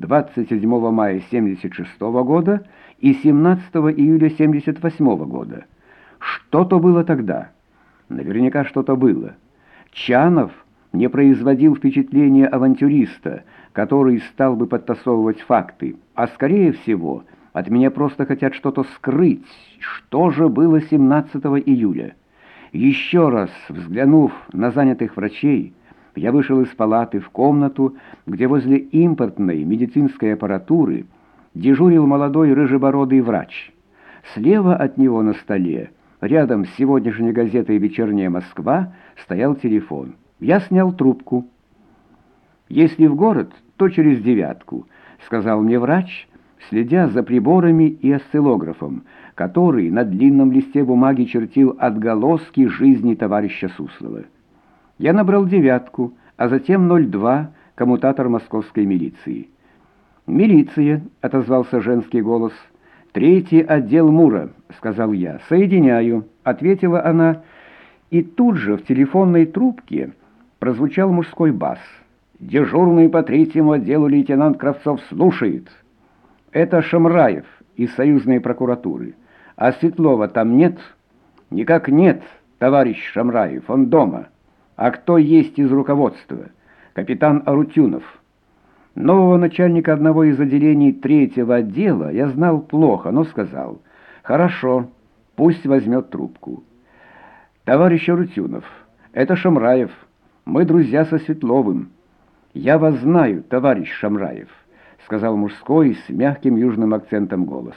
27 мая 76 года и 17 июля 78 года. Что-то было тогда. Наверняка что-то было. Чанов не производил впечатления авантюриста, который стал бы подтасовывать факты, а скорее всего от меня просто хотят что-то скрыть. Что же было 17 июля? Еще раз взглянув на занятых врачей, я вышел из палаты в комнату, где возле импортной медицинской аппаратуры дежурил молодой рыжебородый врач. Слева от него на столе, рядом с сегодняшней газетой «Вечерняя Москва», стоял телефон. Я снял трубку. «Если в город, то через девятку», — сказал мне врач, следя за приборами и осциллографом, который на длинном листе бумаги чертил отголоски жизни товарища Суслова. Я набрал девятку, а затем 02, коммутатор московской милиции. «Милиция», — отозвался женский голос. «Третий отдел Мура», — сказал я. «Соединяю», — ответила она. И тут же в телефонной трубке прозвучал мужской бас. «Дежурный по третьему отделу лейтенант Кравцов слушает». «Это Шамраев из союзной прокуратуры. А Светлова там нет?» «Никак нет, товарищ Шамраев, он дома». А кто есть из руководства? Капитан Арутюнов. Нового начальника одного из отделений третьего отдела я знал плохо, но сказал, «Хорошо, пусть возьмет трубку». «Товарищ Арутюнов, это Шамраев. Мы друзья со Светловым». «Я вас знаю, товарищ Шамраев», — сказал мужской с мягким южным акцентом голос.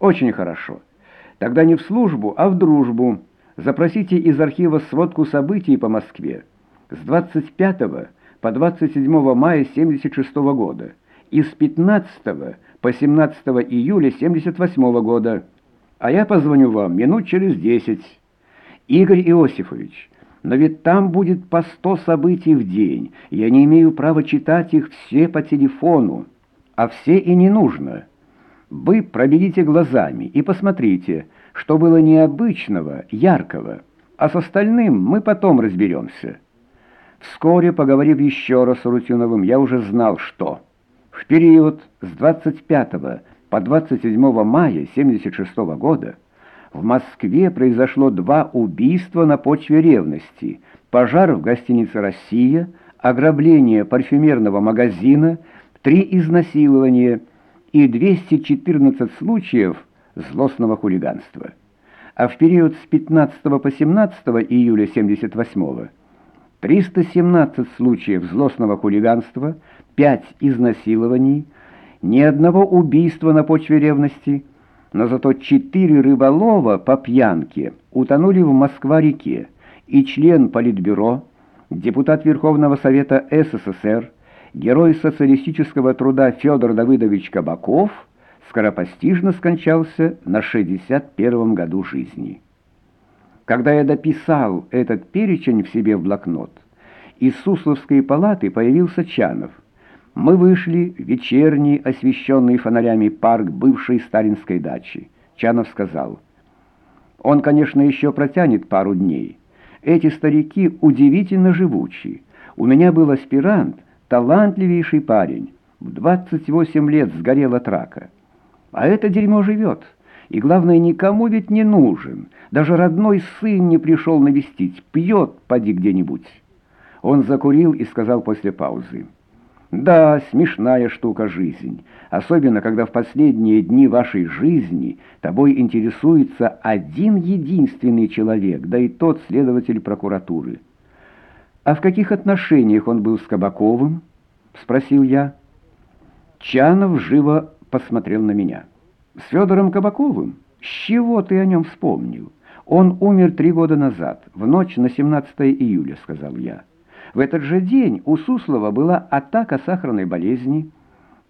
«Очень хорошо. Тогда не в службу, а в дружбу». Запросите из архива сводку событий по Москве с 25 по 27 мая 76 года и с 15 по 17 июля 78 года. А я позвоню вам минут через 10. Игорь Иосифович, но ведь там будет по 100 событий в день. Я не имею права читать их все по телефону, а все и не нужно. Вы пробегите глазами и посмотрите, что было необычного, яркого, а с остальным мы потом разберемся. Вскоре, поговорив еще раз с Рутюновым, я уже знал, что в период с 25 по 27 мая 76 года в Москве произошло два убийства на почве ревности, пожар в гостинице «Россия», ограбление парфюмерного магазина, три изнасилования и 214 случаев злостного хулиганства. А в период с 15 по 17 июля 78 317 случаев злостного хулиганства, 5 изнасилований, ни одного убийства на почве ревности, но зато четыре рыболова по пьянке утонули в Москва-реке, и член Политбюро, депутат Верховного Совета СССР, герой социалистического труда Федор Давыдович Кабаков – скоропостижно скончался на 61 году жизни. Когда я дописал этот перечень в себе в блокнот, из Сусловской палаты появился Чанов. Мы вышли в вечерний, освещенный фонарями парк бывшей сталинской дачи. Чанов сказал, «Он, конечно, еще протянет пару дней. Эти старики удивительно живучи. У меня был аспирант, талантливейший парень. В 28 лет сгорел от рака». А это дерьмо живет. И главное, никому ведь не нужен. Даже родной сын не пришел навестить. Пьет, поди где-нибудь. Он закурил и сказал после паузы. Да, смешная штука жизнь. Особенно, когда в последние дни вашей жизни тобой интересуется один единственный человек, да и тот следователь прокуратуры. А в каких отношениях он был с Кабаковым? Спросил я. Чанов живо посмотрел на меня. «С Федором Кабаковым? С чего ты о нем вспомнил? Он умер три года назад, в ночь на 17 июля», — сказал я. «В этот же день у Суслова была атака сахарной болезни».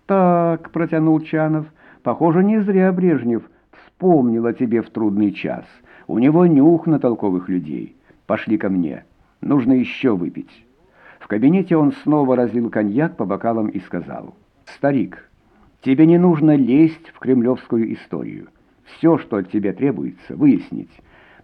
«Так», — протянул Чанов, — «похоже, не зря Брежнев вспомнил о тебе в трудный час. У него нюх на толковых людей. Пошли ко мне. Нужно еще выпить». В кабинете он снова разлил коньяк по бокалам и сказал, «Старик». Тебе не нужно лезть в кремлевскую историю. Все, что от тебя требуется, выяснить,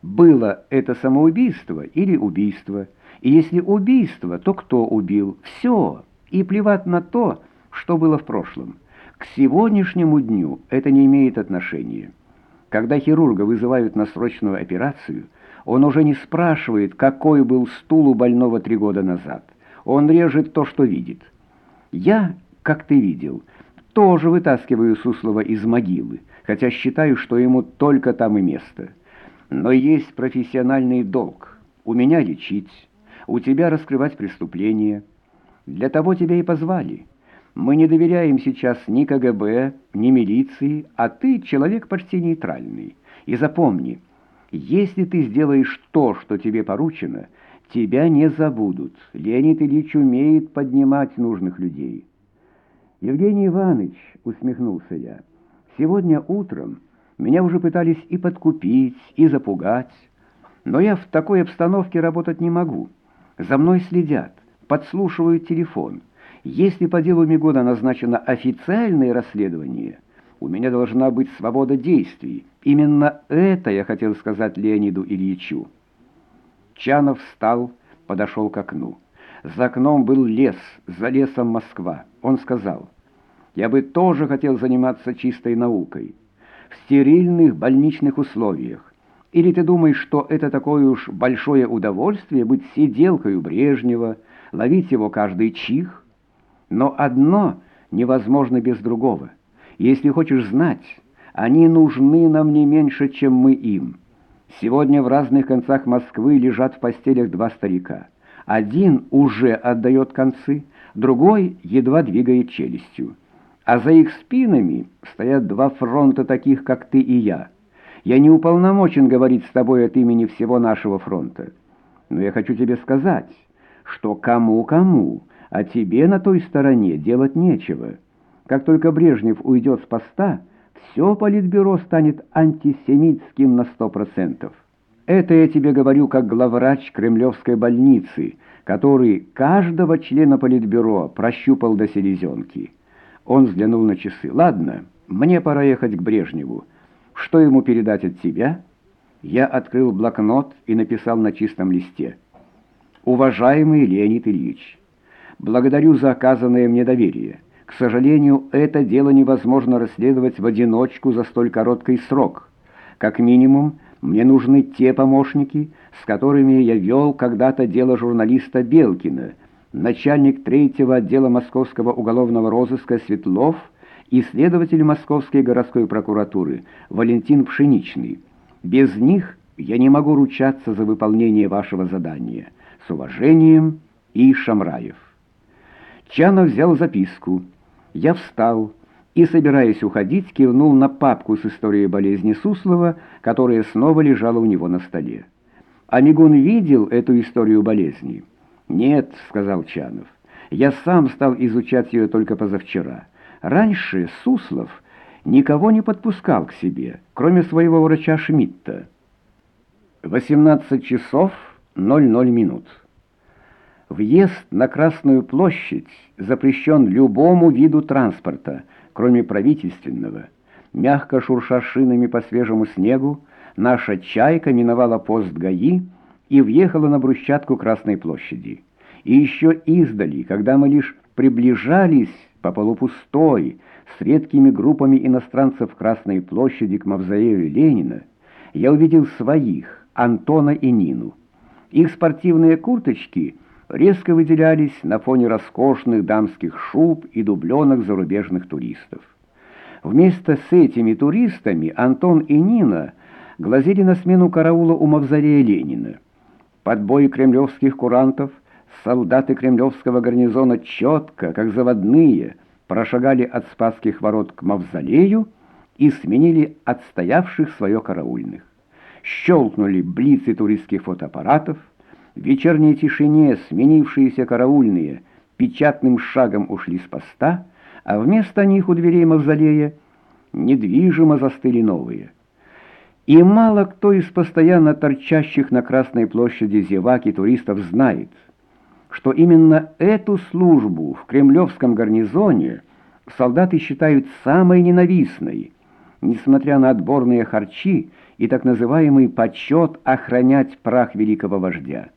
было это самоубийство или убийство. И если убийство, то кто убил? Все. И плевать на то, что было в прошлом. К сегодняшнему дню это не имеет отношения. Когда хирурга вызывают на срочную операцию, он уже не спрашивает, какой был стул у больного три года назад. Он режет то, что видит. Я, как ты видел, тоже вытаскиваю Суслова из могилы, хотя считаю, что ему только там и место. Но есть профессиональный долг. У меня лечить, у тебя раскрывать преступления. Для того тебя и позвали. Мы не доверяем сейчас ни КГБ, ни милиции, а ты человек почти нейтральный. И запомни, если ты сделаешь то, что тебе поручено, тебя не забудут. Леонид Ильич умеет поднимать нужных людей». «Евгений Иванович», — усмехнулся я, — «сегодня утром меня уже пытались и подкупить, и запугать, но я в такой обстановке работать не могу. За мной следят, подслушивают телефон. Если по делу Мигода назначено официальное расследование, у меня должна быть свобода действий. Именно это я хотел сказать Леониду Ильичу». Чанов встал, подошел к окну. За окном был лес, за лесом Москва. Он сказал, «Я бы тоже хотел заниматься чистой наукой. В стерильных больничных условиях. Или ты думаешь, что это такое уж большое удовольствие быть сиделкой у Брежнева, ловить его каждый чих? Но одно невозможно без другого. Если хочешь знать, они нужны нам не меньше, чем мы им. Сегодня в разных концах Москвы лежат в постелях два старика. Один уже отдает концы, другой едва двигает челюстью. А за их спинами стоят два фронта таких, как ты и я. Я не уполномочен говорить с тобой от имени всего нашего фронта. Но я хочу тебе сказать, что кому-кому, а тебе на той стороне делать нечего. Как только Брежнев уйдет с поста, все политбюро станет антисемитским на сто процентов. Это я тебе говорю как главврач Кремлевской больницы, который каждого члена политбюро прощупал до селезенки. Он взглянул на часы. «Ладно, мне пора ехать к Брежневу. Что ему передать от тебя?» Я открыл блокнот и написал на чистом листе. «Уважаемый Леонид Ильич, благодарю за оказанное мне доверие. К сожалению, это дело невозможно расследовать в одиночку за столь короткий срок. Как минимум, мне нужны те помощники, с которыми я вел когда-то дело журналиста Белкина, начальник третьего отдела Московского уголовного розыска Светлов и следователь Московской городской прокуратуры Валентин Пшеничный. Без них я не могу ручаться за выполнение вашего задания. С уважением, И. Шамраев. Чанов взял записку. Я встал и, собираясь уходить, кивнул на папку с историей болезни Суслова, которая снова лежала у него на столе. Амигун видел эту историю болезни? «Нет», — сказал Чанов, — «я сам стал изучать ее только позавчера. Раньше Суслов никого не подпускал к себе, кроме своего врача Шмидта». 18 часов 00 минут. Въезд на Красную площадь запрещен любому виду транспорта, кроме правительственного. Мягко шурша шинами по свежему снегу, наша «Чайка» миновала пост ГАИ и въехала на брусчатку Красной площади. И еще издали, когда мы лишь приближались по полупустой, с редкими группами иностранцев Красной площади к мавзолею Ленина, я увидел своих, Антона и Нину. Их спортивные курточки резко выделялись на фоне роскошных дамских шуб и дубленок зарубежных туристов. Вместе с этими туристами Антон и Нина глазели на смену караула у мавзолея Ленина. Под бой кремлевских курантов солдаты кремлевского гарнизона четко, как заводные, прошагали от Спасских ворот к мавзолею и сменили отстоявших свое караульных. Щелкнули блицы туристских фотоаппаратов, в вечерней тишине сменившиеся караульные печатным шагом ушли с поста, а вместо них у дверей мавзолея недвижимо застыли новые. И мало кто из постоянно торчащих на Красной площади зевак и туристов знает, что именно эту службу в кремлевском гарнизоне солдаты считают самой ненавистной, несмотря на отборные харчи и так называемый почет охранять прах великого вождя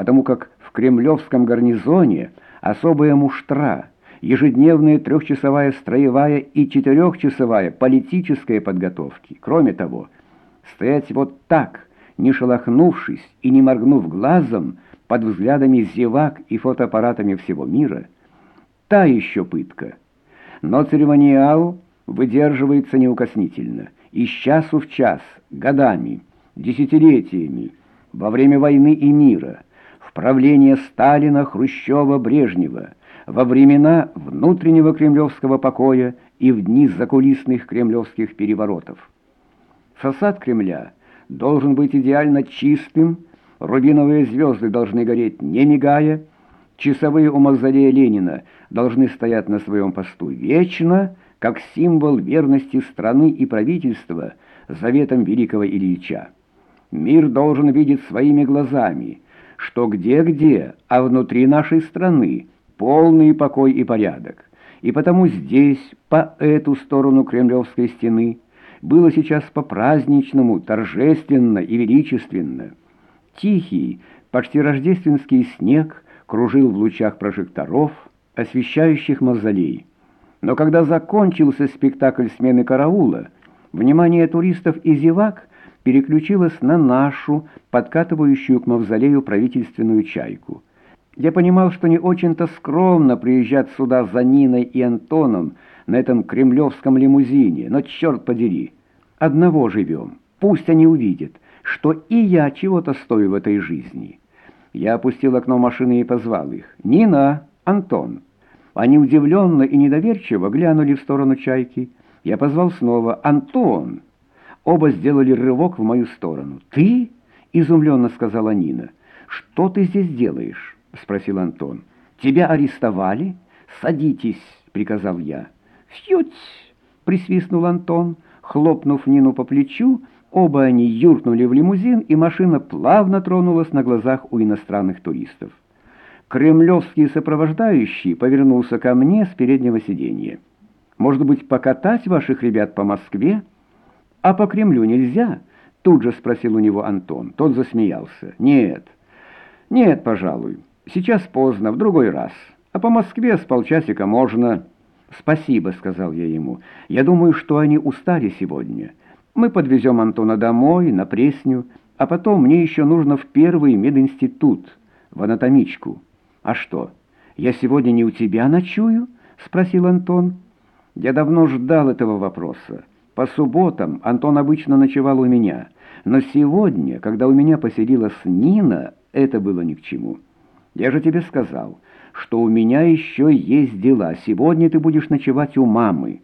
потому как в кремлевском гарнизоне особая муштра, ежедневная трехчасовая строевая и четырехчасовая политическая подготовки. Кроме того, стоять вот так, не шелохнувшись и не моргнув глазом, под взглядами зевак и фотоаппаратами всего мира, та еще пытка. Но церемониал выдерживается неукоснительно, из часу в час, годами, десятилетиями, во время войны и мира, в правление Сталина, Хрущева, Брежнева, во времена внутреннего кремлевского покоя и в дни закулисных кремлевских переворотов. Фасад Кремля должен быть идеально чистым, Рубиновые звезды должны гореть, не мигая. Часовые у мавзолея Ленина должны стоять на своем посту вечно, как символ верности страны и правительства заветом великого Ильича. Мир должен видеть своими глазами, что где-где, а внутри нашей страны полный покой и порядок. И потому здесь, по эту сторону Кремлевской стены, было сейчас по-праздничному, торжественно и величественно. Тихий, почти рождественский снег кружил в лучах прожекторов, освещающих мавзолей. Но когда закончился спектакль смены караула, внимание туристов и зевак переключилось на нашу, подкатывающую к мавзолею правительственную чайку. Я понимал, что не очень-то скромно приезжать сюда за Ниной и Антоном на этом кремлевском лимузине, но черт подери, одного живем, пусть они увидят — что и я чего-то стою в этой жизни. Я опустил окно машины и позвал их. «Нина! Антон!» Они удивленно и недоверчиво глянули в сторону чайки. Я позвал снова. «Антон!» Оба сделали рывок в мою сторону. «Ты?» — изумленно сказала Нина. «Что ты здесь делаешь?» — спросил Антон. «Тебя арестовали?» «Садитесь!» — приказал я. «Фьють!» — присвистнул Антон, хлопнув Нину по плечу, Оба они юркнули в лимузин, и машина плавно тронулась на глазах у иностранных туристов. Кремлевский сопровождающий повернулся ко мне с переднего сиденья. «Может быть, покатать ваших ребят по Москве?» «А по Кремлю нельзя?» — тут же спросил у него Антон. Тот засмеялся. «Нет, нет, пожалуй. Сейчас поздно, в другой раз. А по Москве с полчасика можно...» «Спасибо», — сказал я ему. «Я думаю, что они устали сегодня». Мы подвезем Антона домой, на Пресню, а потом мне еще нужно в первый мединститут, в анатомичку. А что, я сегодня не у тебя ночую? Спросил Антон. Я давно ждал этого вопроса. По субботам Антон обычно ночевал у меня, но сегодня, когда у меня поселилась Нина, это было ни к чему. Я же тебе сказал, что у меня еще есть дела. Сегодня ты будешь ночевать у мамы.